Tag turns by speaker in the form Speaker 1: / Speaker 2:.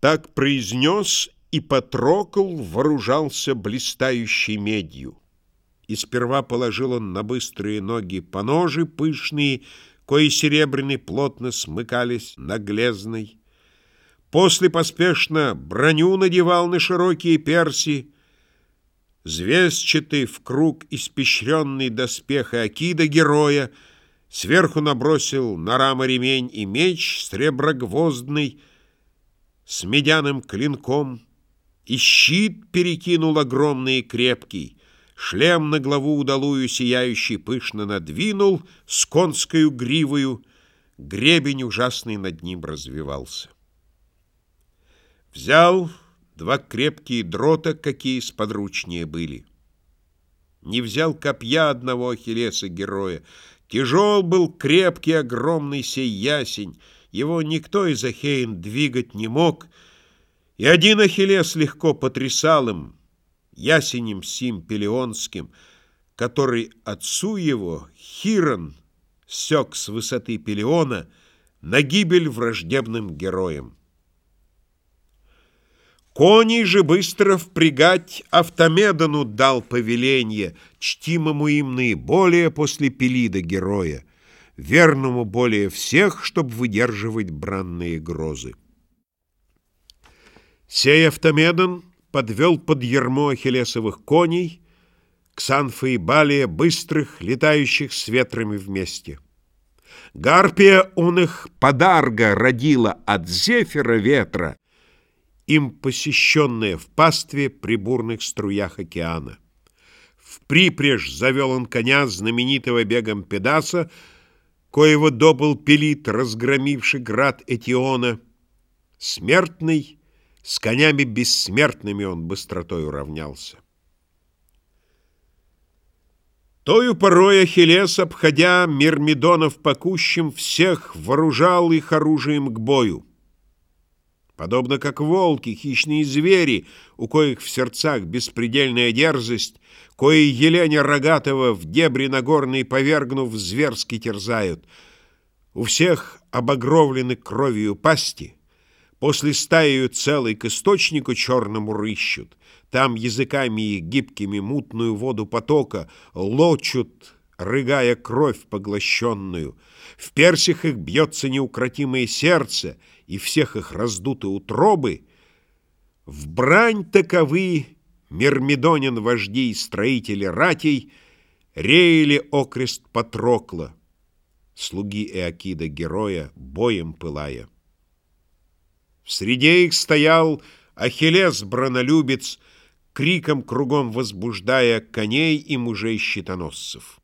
Speaker 1: Так произнес, и Патрокл вооружался блистающей медью. И сперва положил он на быстрые ноги поножи пышные, кои серебряные плотно смыкались на глезной. После поспешно броню надевал на широкие перси, звездчатый в круг испещренный доспех и акида героя, сверху набросил на рамы ремень и меч среброгвоздный с медяным клинком, и щит перекинул огромный и крепкий, шлем на главу удалую сияющий пышно надвинул с конскою гривою, гребень ужасный над ним развивался. Взял два крепкие дрота, какие сподручнее были. Не взял копья одного Ахиллеса героя. Тяжел был крепкий, огромный сей ясень. Его никто из Ахеин двигать не мог, и один Ахиллес легко потрясал им, ясенем сим пелеонским, который отцу его, Хирон, сёк с высоты Пелеона на гибель враждебным героям. Коней же быстро впрягать Автомедану дал повеление, чтимому им наиболее после Пелида героя, верному более всех, чтобы выдерживать бранные грозы. Сей Автомедан подвел под ярмо ахиллесовых коней Ксанфа и Балия, быстрых, летающих с ветрами вместе. Гарпия он их подарга родила от зефира ветра, им посещенное в пастве при бурных струях океана. В припряжь завел он коня знаменитого бегом Педаса, коего добыл Пелит, разгромивший град Этиона. Смертный, с конями бессмертными он быстротой уравнялся. Тою порой Ахиллес, обходя Мирмидонов по кущам, всех вооружал их оружием к бою. Подобно как волки, хищные звери, у коих в сердцах беспредельная дерзость, кои еленя рогатого в дебри нагорные повергнув, зверски терзают. У всех обогровлены кровью пасти, после стаею целый к источнику черному рыщут, там языками их гибкими мутную воду потока лочут, рыгая кровь поглощенную. В персях их бьется неукротимое сердце, и всех их раздуты утробы, в брань таковы Мирмидонин вожди и строители ратей реяли окрест Патрокла, слуги Эакида героя, боем пылая. В среде их стоял Ахиллес бронолюбец, криком кругом возбуждая коней и мужей щитоносцев.